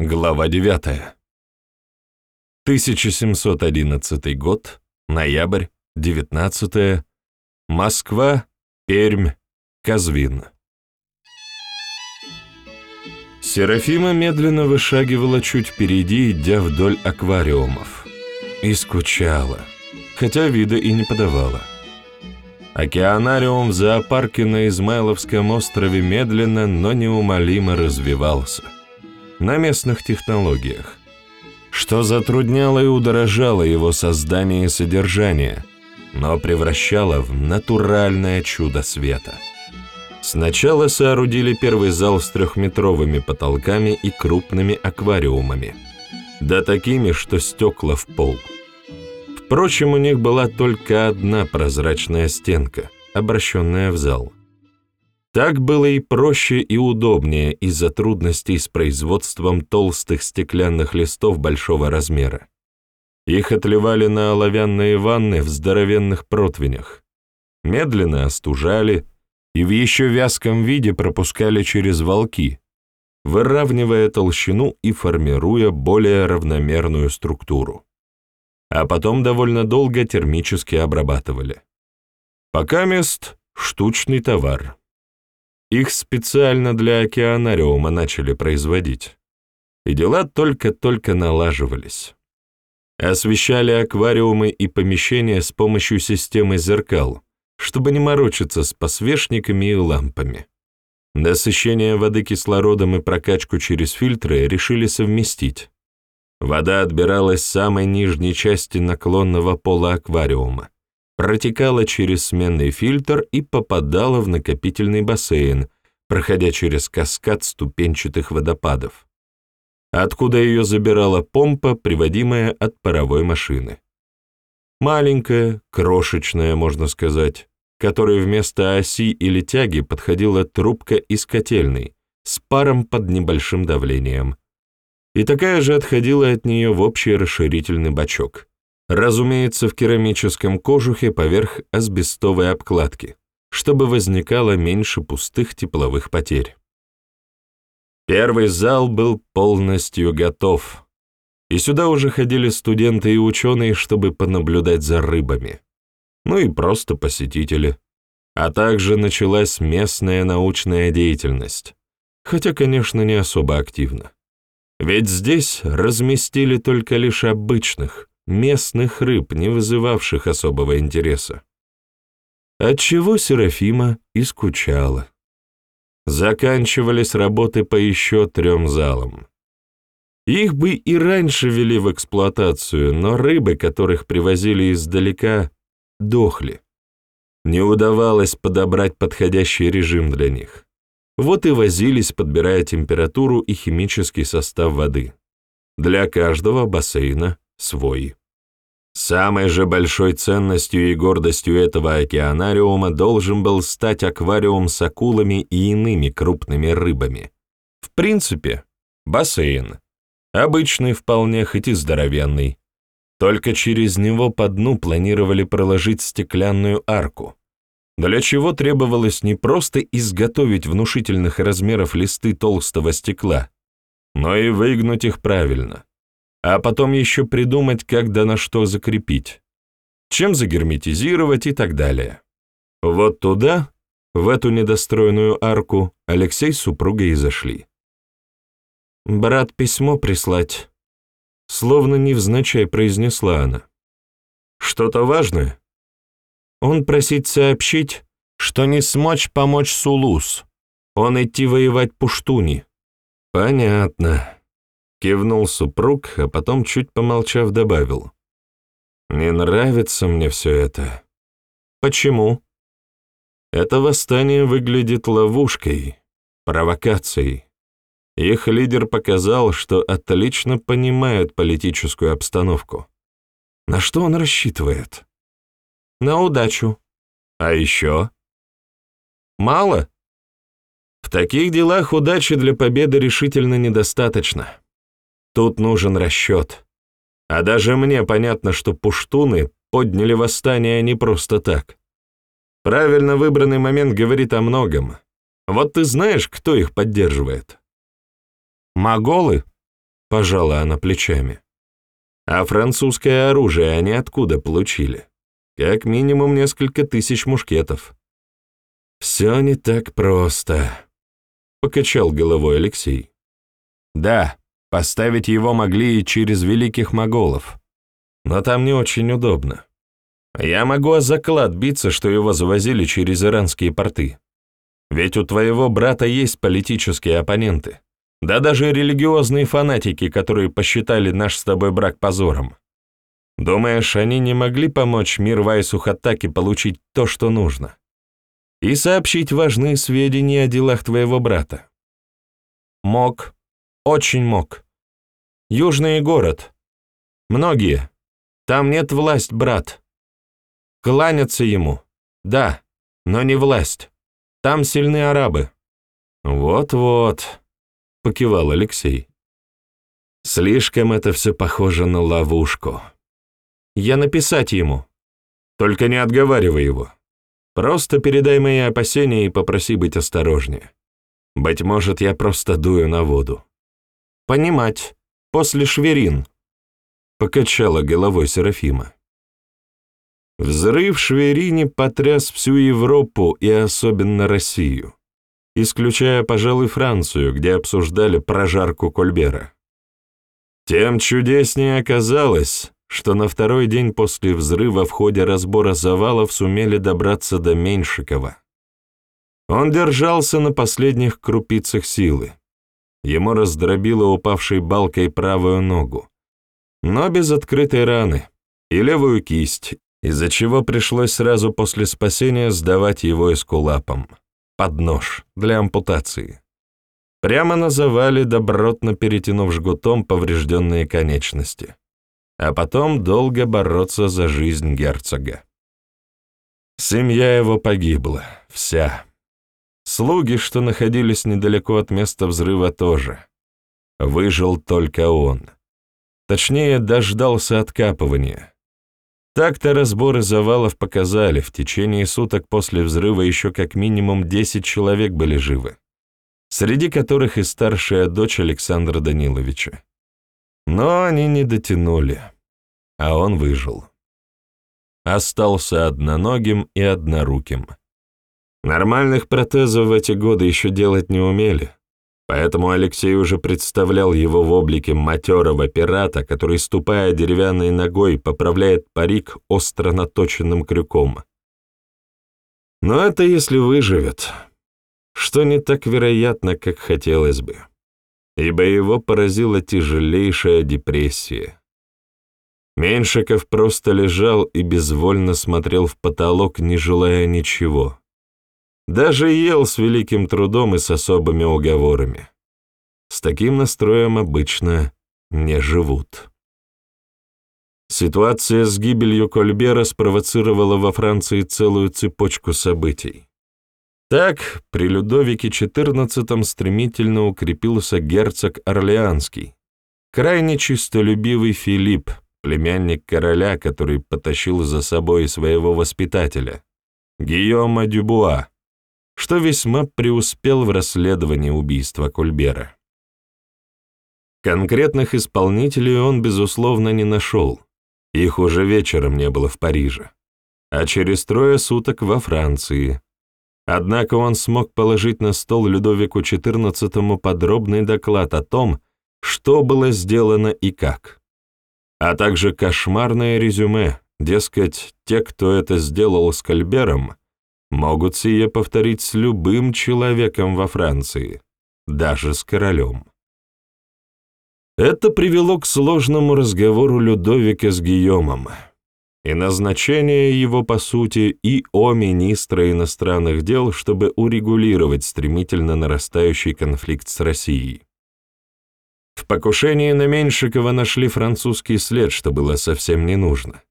Глава 9. 1711 год, ноябрь, 19 Москва, Пермь, Казвин. Серафима медленно вышагивала чуть впереди, идя вдоль аквариумов. И скучала, хотя вида и не подавала. Океанариум в зоопарке на Измайловском острове медленно, но неумолимо развивался. На местных технологиях. Что затрудняло и удорожало его создание и содержание, но превращало в натуральное чудо света. Сначала соорудили первый зал с трехметровыми потолками и крупными аквариумами. Да такими, что стекла в пол – Впрочем, у них была только одна прозрачная стенка, обращенная в зал. Так было и проще и удобнее из-за трудностей с производством толстых стеклянных листов большого размера. Их отливали на оловянные ванны в здоровенных противнях, медленно остужали и в еще вязком виде пропускали через волки, выравнивая толщину и формируя более равномерную структуру а потом довольно долго термически обрабатывали. Пока мест штучный товар. Их специально для океанариума начали производить. И дела только-только налаживались. Освещали аквариумы и помещения с помощью системы зеркал, чтобы не морочиться с посвечниками и лампами. Насыщение воды кислородом и прокачку через фильтры решили совместить. Вода отбиралась с самой нижней части наклонного пола аквариума, протекала через сменный фильтр и попадала в накопительный бассейн, проходя через каскад ступенчатых водопадов, откуда ее забирала помпа, приводимая от паровой машины. Маленькая, крошечная, можно сказать, которой вместо оси или тяги подходила трубка из котельной с паром под небольшим давлением – и такая же отходила от нее в общий расширительный бачок. Разумеется, в керамическом кожухе поверх асбестовой обкладки, чтобы возникало меньше пустых тепловых потерь. Первый зал был полностью готов, и сюда уже ходили студенты и ученые, чтобы понаблюдать за рыбами. Ну и просто посетители. А также началась местная научная деятельность, хотя, конечно, не особо активно. Ведь здесь разместили только лишь обычных, местных рыб, не вызывавших особого интереса. Отчего Серафима и скучала. Заканчивались работы по еще трем залам. Их бы и раньше вели в эксплуатацию, но рыбы, которых привозили издалека, дохли. Не удавалось подобрать подходящий режим для них. Вот и возились, подбирая температуру и химический состав воды. Для каждого бассейна свой. Самой же большой ценностью и гордостью этого океанариума должен был стать аквариум с акулами и иными крупными рыбами. В принципе, бассейн. Обычный вполне, хоть и здоровенный. Только через него по дну планировали проложить стеклянную арку, для чего требовалось не просто изготовить внушительных размеров листы толстого стекла, но и выгнуть их правильно, а потом еще придумать, как да на что закрепить, чем загерметизировать и так далее. Вот туда, в эту недостроенную арку, Алексей с супругой и зашли. «Брат письмо прислать», — словно невзначай произнесла она. «Что-то важное?» Он просит сообщить, что не смочь помочь Сулус. Он идти воевать Пуштуни. Понятно. Кивнул супруг, а потом, чуть помолчав, добавил. Не нравится мне все это. Почему? Это восстание выглядит ловушкой, провокацией. Их лидер показал, что отлично понимает политическую обстановку. На что он рассчитывает? На удачу. А еще? Мало? В таких делах удачи для победы решительно недостаточно. Тут нужен расчет. А даже мне понятно, что пуштуны подняли восстание не просто так. Правильно выбранный момент говорит о многом. Вот ты знаешь, кто их поддерживает? Моголы? — пожала она плечами. «А французское оружие они откуда получили? Как минимум несколько тысяч мушкетов». «Все не так просто», — покачал головой Алексей. «Да, поставить его могли и через великих моголов, но там не очень удобно. Я могу о заклад биться, что его завозили через иранские порты. Ведь у твоего брата есть политические оппоненты, да даже религиозные фанатики, которые посчитали наш с тобой брак позором. Думаешь, они не могли помочь мир Вайсу Хаттаки получить то, что нужно? И сообщить важные сведения о делах твоего брата? Мог, очень мог. Южный город. Многие. Там нет власть, брат. Кланяться ему. Да, но не власть. Там сильны арабы». «Вот-вот», — покивал Алексей. «Слишком это все похоже на ловушку. Я написать ему. Только не отговаривай его. Просто передай мои опасения и попроси быть осторожнее. Быть может, я просто дую на воду». «Понимать. После шверин», — покачала головой Серафима. Взрыв в Шверине потряс всю Европу и особенно Россию, исключая, пожалуй, Францию, где обсуждали прожарку Кольбера. Тем чудеснее оказалось, что на второй день после взрыва в ходе разбора завалов сумели добраться до Меньшикова. Он держался на последних крупицах силы. Ему раздробило упавшей балкой правую ногу, но без открытой раны, и левую кисть, из-за чего пришлось сразу после спасения сдавать его эскулапом, под нож, для ампутации. Прямо на завале, добротно перетянув жгутом поврежденные конечности. А потом долго бороться за жизнь герцога. Семья его погибла, вся. Слуги, что находились недалеко от места взрыва, тоже. Выжил только он. Точнее, дождался откапывания. Так-то разборы завалов показали, в течение суток после взрыва еще как минимум 10 человек были живы, среди которых и старшая дочь Александра Даниловича. Но они не дотянули, а он выжил. Остался одноногим и одноруким. Нормальных протезов в эти годы еще делать не умели, Поэтому Алексей уже представлял его в облике матерого пирата, который, ступая деревянной ногой, поправляет парик остро наточенным крюком. Но это если выживет, что не так вероятно, как хотелось бы, ибо его поразила тяжелейшая депрессия. Меньшиков просто лежал и безвольно смотрел в потолок, не желая ничего. Даже ел с великим трудом и с особыми уговорами. С таким настроем обычно не живут. Ситуация с гибелью Кольбера спровоцировала во Франции целую цепочку событий. Так, при Людовике XIV стремительно укрепился герцог Орлеанский, крайне чистолюбивый Филипп, племянник короля, который потащил за собой своего воспитателя, Гийома Дюбуа, что весьма преуспел в расследовании убийства Кольбера. Конкретных исполнителей он, безусловно, не нашел. Их уже вечером не было в Париже, а через трое суток во Франции. Однако он смог положить на стол Людовику XIV подробный доклад о том, что было сделано и как, а также кошмарное резюме, дескать, те, кто это сделал с Кольбером, могут сие повторить с любым человеком во Франции, даже с королем. Это привело к сложному разговору Людовика с Гийомом и назначение его, по сути, и о министра иностранных дел, чтобы урегулировать стремительно нарастающий конфликт с Россией. В покушении на Меньшикова нашли французский след, что было совсем не нужно,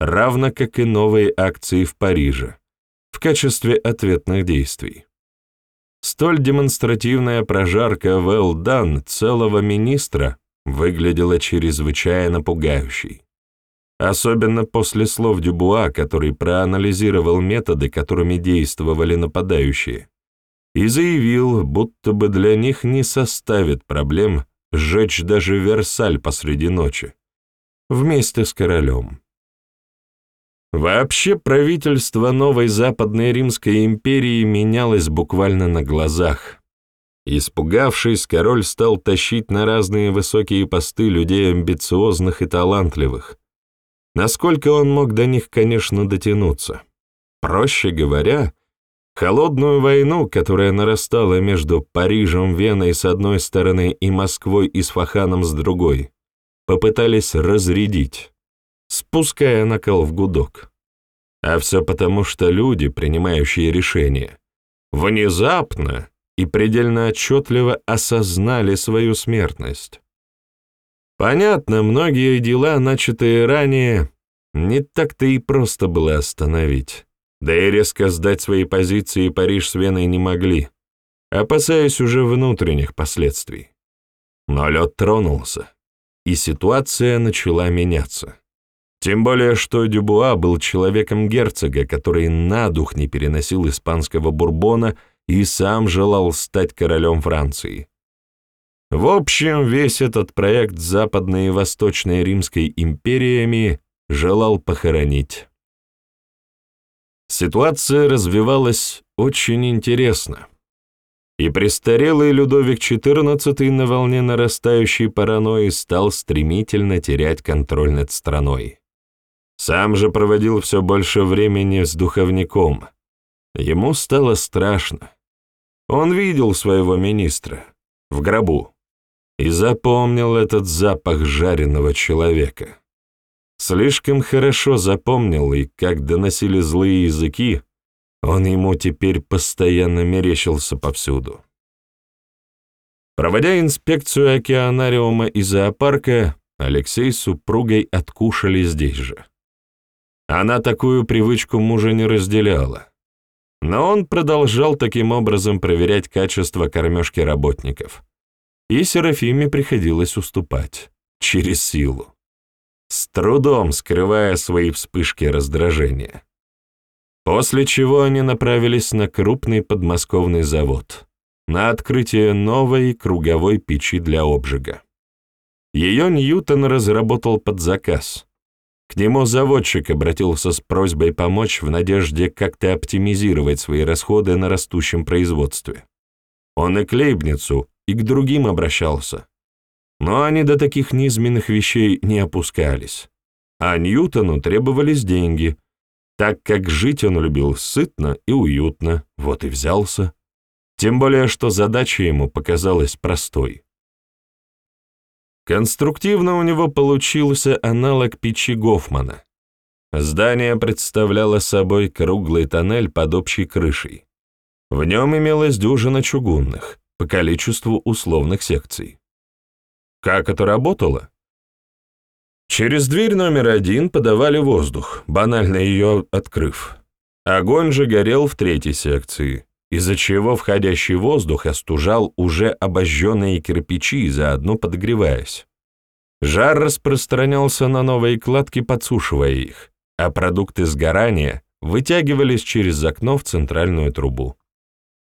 равно как и новые акции в Париже, качестве ответных действий. Столь демонстративная прожарка well целого министра выглядела чрезвычайно пугающей. Особенно после слов Дюбуа, который проанализировал методы, которыми действовали нападающие, и заявил, будто бы для них не составит проблем сжечь даже Версаль посреди ночи, вместе с королем. Вообще правительство новой Западной Римской империи менялось буквально на глазах. Испугавшись, король стал тащить на разные высокие посты людей амбициозных и талантливых. Насколько он мог до них, конечно, дотянуться. Проще говоря, холодную войну, которая нарастала между Парижем, Веной с одной стороны и Москвой и Сфаханом с другой, попытались разрядить спуская накал в гудок. А все потому, что люди, принимающие решения, внезапно и предельно отчетливо осознали свою смертность. Понятно, многие дела, начатые ранее, не так-то и просто было остановить. Да и резко сдать свои позиции Париж с Веной не могли, опасаясь уже внутренних последствий. Но лед тронулся, и ситуация начала меняться. Тем более, что Дюбуа был человеком герцога, который на дух не переносил испанского бурбона и сам желал стать королем Франции. В общем, весь этот проект Западной и Восточной Римской империями желал похоронить. Ситуация развивалась очень интересно. И престарелый Людовик XIV на волне нарастающей паранойи стал стремительно терять контроль над страной. Сам же проводил все больше времени с духовником. Ему стало страшно. Он видел своего министра в гробу и запомнил этот запах жареного человека. Слишком хорошо запомнил, и как доносили злые языки, он ему теперь постоянно мерещился повсюду. Проводя инспекцию океанариума и зоопарка, Алексей с супругой откушали здесь же. Она такую привычку мужа не разделяла. Но он продолжал таким образом проверять качество кормежки работников. И Серафиме приходилось уступать. Через силу. С трудом скрывая свои вспышки раздражения. После чего они направились на крупный подмосковный завод, на открытие новой круговой печи для обжига. Ее Ньютон разработал под заказ, к нему заводчик обратился с просьбой помочь в надежде как-то оптимизировать свои расходы на растущем производстве. Он и к Лейбницу, и к другим обращался. Но они до таких низменных вещей не опускались. А Ньютону требовались деньги, так как жить он любил сытно и уютно, вот и взялся. Тем более, что задача ему показалась простой. Конструктивно у него получился аналог печи Гофмана. Здание представляло собой круглый тоннель под общей крышей. В нем имелось дюжина чугунных, по количеству условных секций. Как это работало? Через дверь номер один подавали воздух, банально ее открыв. Огонь же горел в третьей секции из-за чего входящий воздух остужал уже обожженные кирпичи, заодно подогреваясь. Жар распространялся на новые кладки, подсушивая их, а продукты сгорания вытягивались через окно в центральную трубу.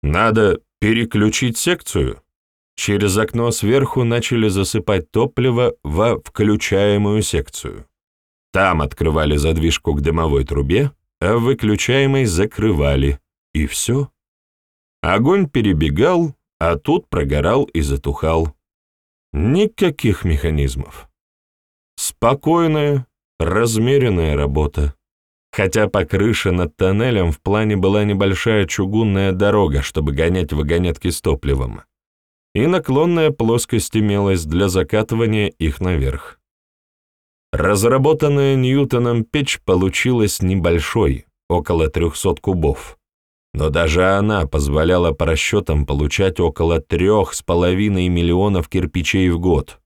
Надо переключить секцию. Через окно сверху начали засыпать топливо во включаемую секцию. Там открывали задвижку к дымовой трубе, а выключаемой закрывали, и все. Огонь перебегал, а тут прогорал и затухал. Никаких механизмов. Спокойная, размеренная работа. Хотя по крыше над тоннелем в плане была небольшая чугунная дорога, чтобы гонять вагонетки с топливом. И наклонная плоскость имелась для закатывания их наверх. Разработанная Ньютоном печь получилась небольшой, около 300 кубов но даже она позволяла по расчетам получать около трех с половиной миллионов кирпичей в год.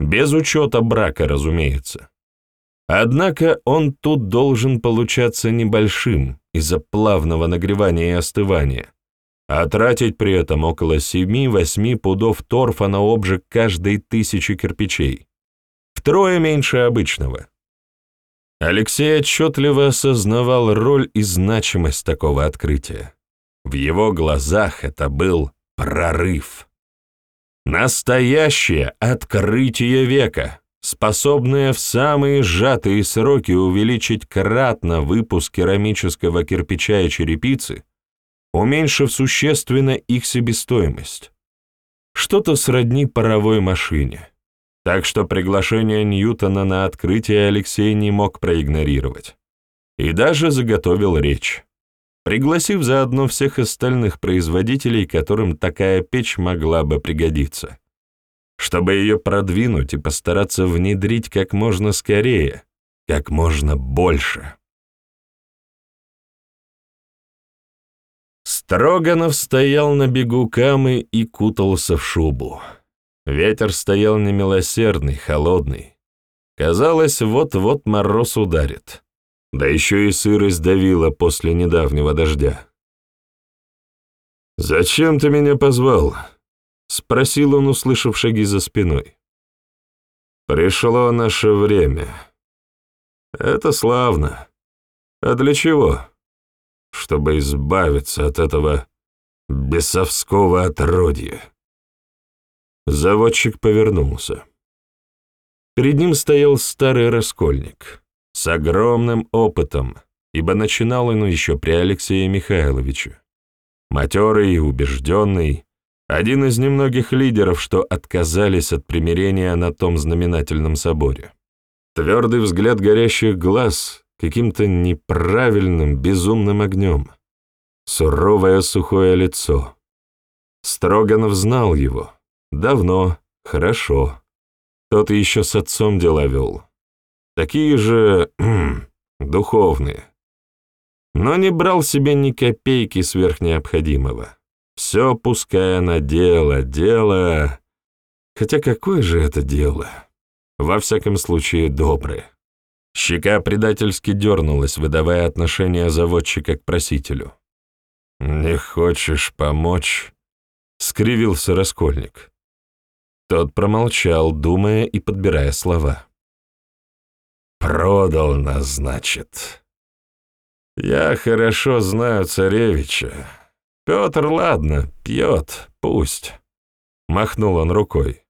Без учета брака, разумеется. Однако он тут должен получаться небольшим из-за плавного нагревания и остывания, а тратить при этом около 7-8 пудов торфа на обжиг каждой тысячи кирпичей. Втрое меньше обычного. Алексей отчетливо осознавал роль и значимость такого открытия. В его глазах это был прорыв. Настоящее открытие века, способное в самые сжатые сроки увеличить кратно выпуск керамического кирпича и черепицы, уменьшив существенно их себестоимость. Что-то сродни паровой машине. Так что приглашение Ньютона на открытие Алексей не мог проигнорировать. И даже заготовил речь, пригласив заодно всех остальных производителей, которым такая печь могла бы пригодиться, чтобы ее продвинуть и постараться внедрить как можно скорее, как можно больше. Строганов стоял на бегу камы и кутался в шубу. Ветер стоял немилосердный, холодный. Казалось, вот-вот мороз ударит. Да еще и сырость давила после недавнего дождя. «Зачем ты меня позвал?» — спросил он, услышав шаги за спиной. «Пришло наше время. Это славно. А для чего?» «Чтобы избавиться от этого бесовского отродья». Заводчик повернулся. Перед ним стоял старый раскольник с огромным опытом, ибо начинал он еще при Алексее Михайловиче. Матерый убежденный, один из немногих лидеров, что отказались от примирения на том знаменательном соборе. Твердый взгляд горящих глаз каким-то неправильным, безумным огнем. Суровое сухое лицо. Строганов знал его. Давно, хорошо. Тот еще с отцом дела вел. Такие же духовные. Но не брал себе ни копейки сверх необходимого. Все пуская на дело, дело... Хотя какое же это дело? Во всяком случае, доброе. Щека предательски дернулась, выдавая отношение заводчика к просителю. «Не хочешь помочь?» — скривился Раскольник. Тот промолчал, думая и подбирая слова. «Продал нас, значит. Я хорошо знаю царевича. Петр, ладно, пьет, пусть». Махнул он рукой.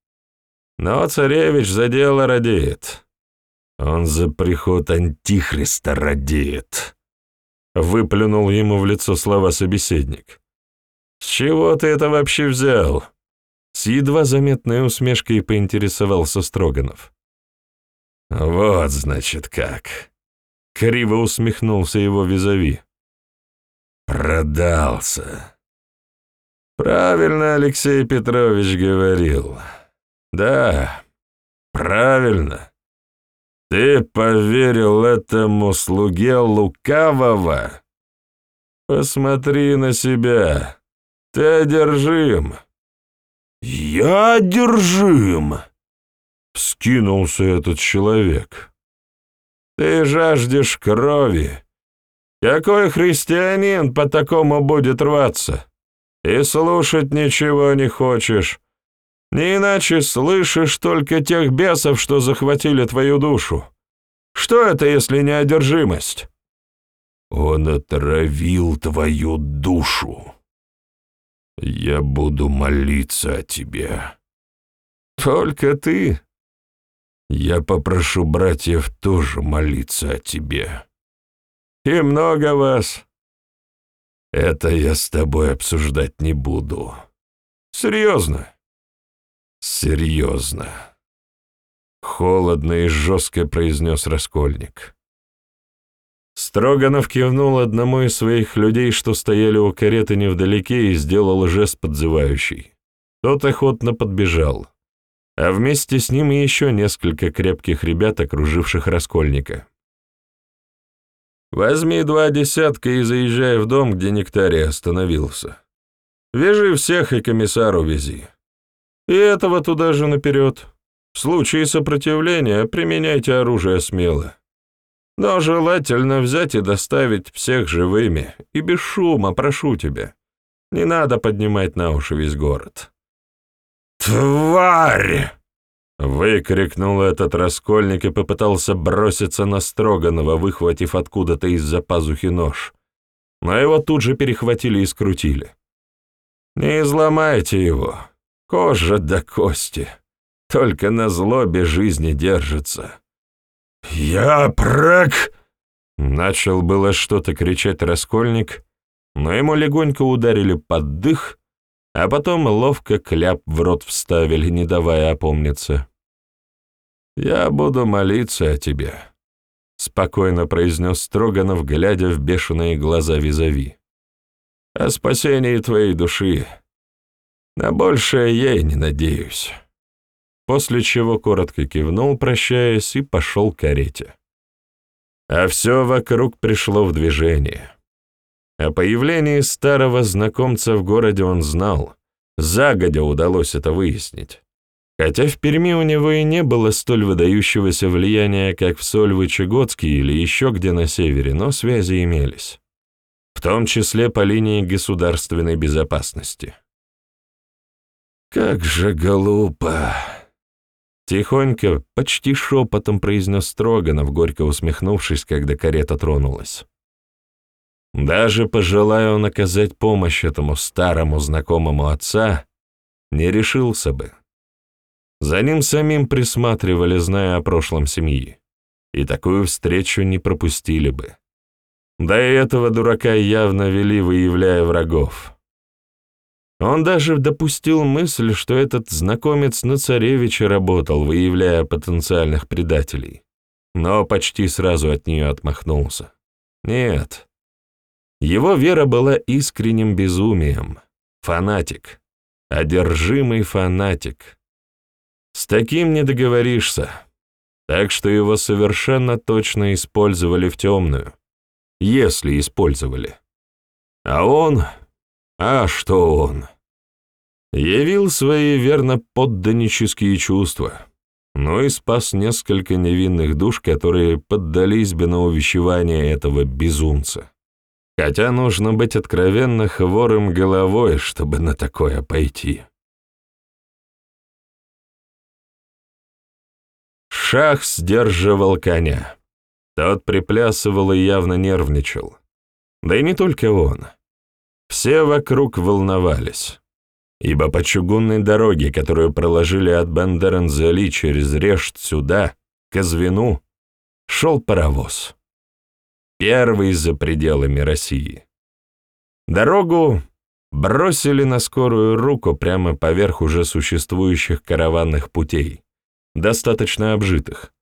«Но царевич за дело радеет. Он за приход антихриста радеет». Выплюнул ему в лицо слова собеседник. «С чего ты это вообще взял?» С едва заметной усмешкой поинтересовался Строганов. «Вот, значит, как!» Криво усмехнулся его визави. «Продался!» «Правильно Алексей Петрович говорил. Да, правильно. Ты поверил этому слуге лукавого? Посмотри на себя. Ты одержим. «Я одержим!» — вскинулся этот человек. «Ты жаждешь крови. Какой христианин по такому будет рваться? И слушать ничего не хочешь. Не иначе слышишь только тех бесов, что захватили твою душу. Что это, если не одержимость?» «Он отравил твою душу», я буду молиться о тебе. Только ты. Я попрошу братьев тоже молиться о тебе. И много вас. Это я с тобой обсуждать не буду. Серьезно? Серьезно. Холодно и жестко произнес Раскольник. Строганов кивнул одному из своих людей, что стояли у кареты невдалеке, и сделал жест подзывающий. Тот охотно подбежал, а вместе с ним еще несколько крепких ребят, окруживших Раскольника. «Возьми два десятка и заезжай в дом, где Нектарий остановился. Вяжи всех и комиссару вези. И этого туда же наперед. В случае сопротивления применяйте оружие смело. Но желательно взять и доставить всех живыми, и без шума, прошу тебя. Не надо поднимать на уши весь город». «Тварь!» — выкрикнул этот раскольник и попытался броситься на Строганова, выхватив откуда-то из-за пазухи нож. Но его тут же перехватили и скрутили. «Не изломайте его. Кожа до кости. Только на злобе жизни держится. «Я прак!» Начал было что-то кричать Раскольник, но ему легонько ударили под дых, а потом ловко кляп в рот вставили, не давая опомниться. «Я буду молиться о тебе», — спокойно произнес Строганов, глядя в бешеные глаза визави. «О спасении твоей души. На большее я и не надеюсь». После чего коротко кивнул, прощаясь, и пошел к карете. А все вокруг пришло в движение. О появлении старого знакомца в городе он знал, загодя удалось это выяснить. Хотя в Перми у него и не было столь выдающегося влияния, как в Сольвычегодске или еще где на севере, но связи имелись. В том числе по линии государственной безопасности. «Как же глупо!» Тихонько, почти шепотом произнес Строганов, горько усмехнувшись, когда карета тронулась. Даже пожелая он помощь этому старому знакомому отца, не решился бы. За ним самим присматривали, зная о прошлом семьи, и такую встречу не пропустили бы. Да и этого дурака явно вели, выявляя врагов. Он даже допустил мысль, что этот знакомец на царевича работал, выявляя потенциальных предателей, но почти сразу от нее отмахнулся. Нет. Его вера была искренним безумием. Фанатик. Одержимый фанатик. С таким не договоришься. Так что его совершенно точно использовали в темную. Если использовали. А он... А что он? Явил свои верно подданнические чувства, но и спас несколько невинных душ, которые поддались бы на увещевание этого безумца. Хотя нужно быть откровенно хворым головой, чтобы на такое пойти. Шах сдерживал коня. Тот приплясывал и явно нервничал. Да и не только он. Все вокруг волновались, ибо по чугунной дороге, которую проложили от Бендерензели через Решт сюда, к Звену, шел паровоз. Первый за пределами России. Дорогу бросили на скорую руку прямо поверх уже существующих караванных путей, достаточно обжитых.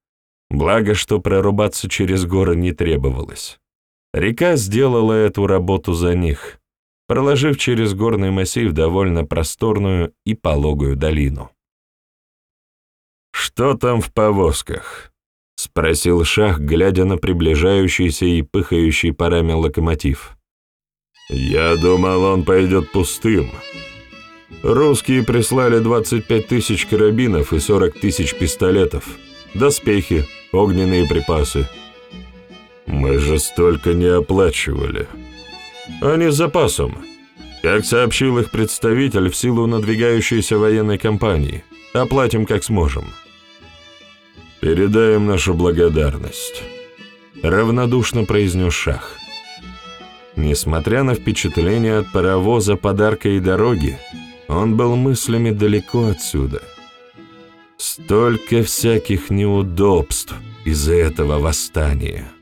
Благо, что прорубаться через горы не требовалось. Река сделала эту работу за них, проложив через горный массив довольно просторную и пологую долину. «Что там в повозках?» — спросил Шах, глядя на приближающийся и пыхающий парами локомотив. «Я думал, он пойдет пустым», Русские прислали 25 тысяч карабинов и 40 тысяч пистолетов, доспехи, огненные припасы. Мы же столько не оплачивали. Они с запасом. Как сообщил их представитель, в силу надвигающейся военной кампании. Оплатим как сможем. Передаем нашу благодарность. Равнодушно произнес Шах. Несмотря на впечатление от паровоза, подарка и дороги, он был мыслями далеко отсюда. Столько всяких неудобств из-за этого восстания.